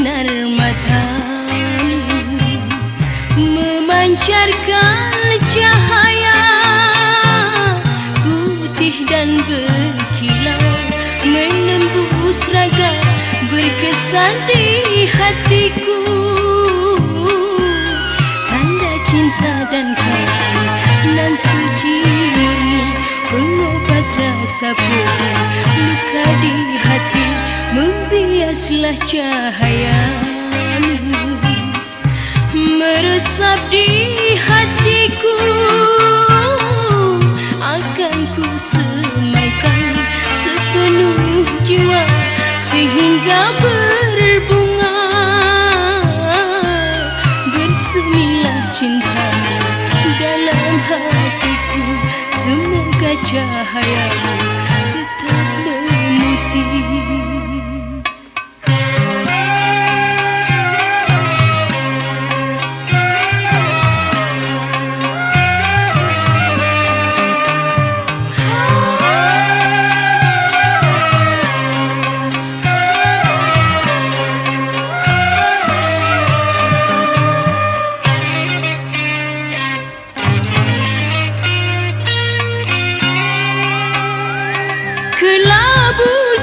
sinar mata. Memancarkan cahaya putih dan berkilau menembus raga berkesan di hatiku. Tanda cinta dan kasih nan suci murni pengobat rasa putih luka di hati membiaslah cahayamu meresap di hatiku akan ku semaikan sepenuh jiwa sehingga berbunga. Bersemilah cintamu dalam hatiku semoga cahayamu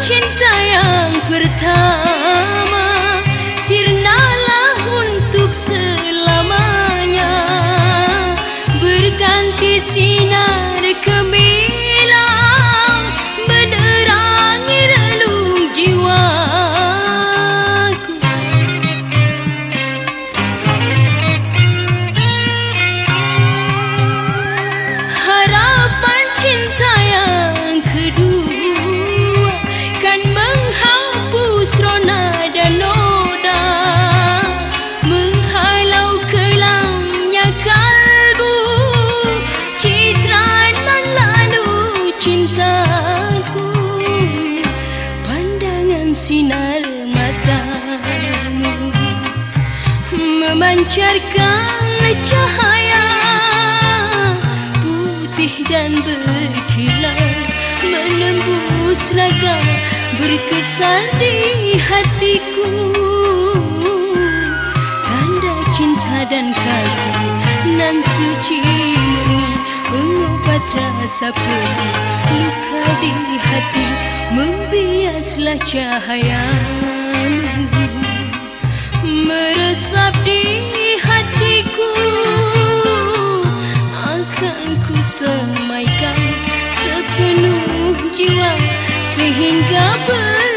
cinta yang pertama Memancarkan cahaya putih dan berkilau menembus raga berkesan di hatiku. Tanda cinta dan kasih nan suci murni pengobat rasa pedih luka di hati membiaslah cahayamu semaikan sepenuh jiwa sehingga ber